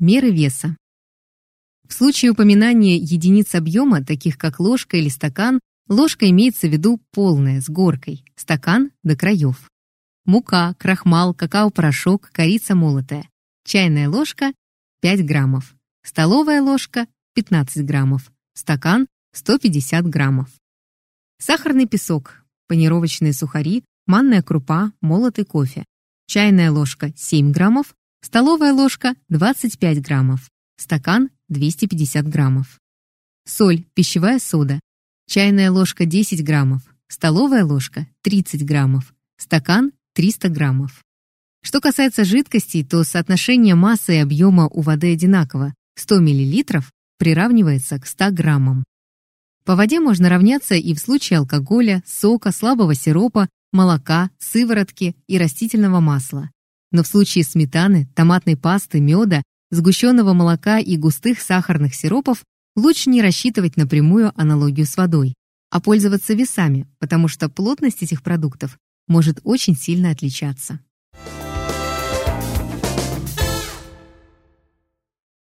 Меры веса. В случае упоминания единиц объема, таких как ложка или стакан, ложка имеется в виду полная, с горкой, стакан до краев. Мука, крахмал, какао-порошок, корица молотая. Чайная ложка 5 граммов. Столовая ложка 15 граммов. Стакан 150 граммов. Сахарный песок, панировочные сухари, манная крупа, молотый кофе. Чайная ложка 7 граммов. Столовая ложка 25 граммов. Стакан 250 граммов. Соль, пищевая сода. Чайная ложка 10 граммов. Столовая ложка 30 граммов. Стакан 300 граммов. Что касается жидкостей, то соотношение массы и объема у воды одинаково. 100 мл приравнивается к 100 граммам. По воде можно равняться и в случае алкоголя, сока, слабого сиропа, молока, сыворотки и растительного масла. Но в случае сметаны, томатной пасты, меда сгущенного молока и густых сахарных сиропов лучше не рассчитывать напрямую аналогию с водой, а пользоваться весами, потому что плотность этих продуктов может очень сильно отличаться.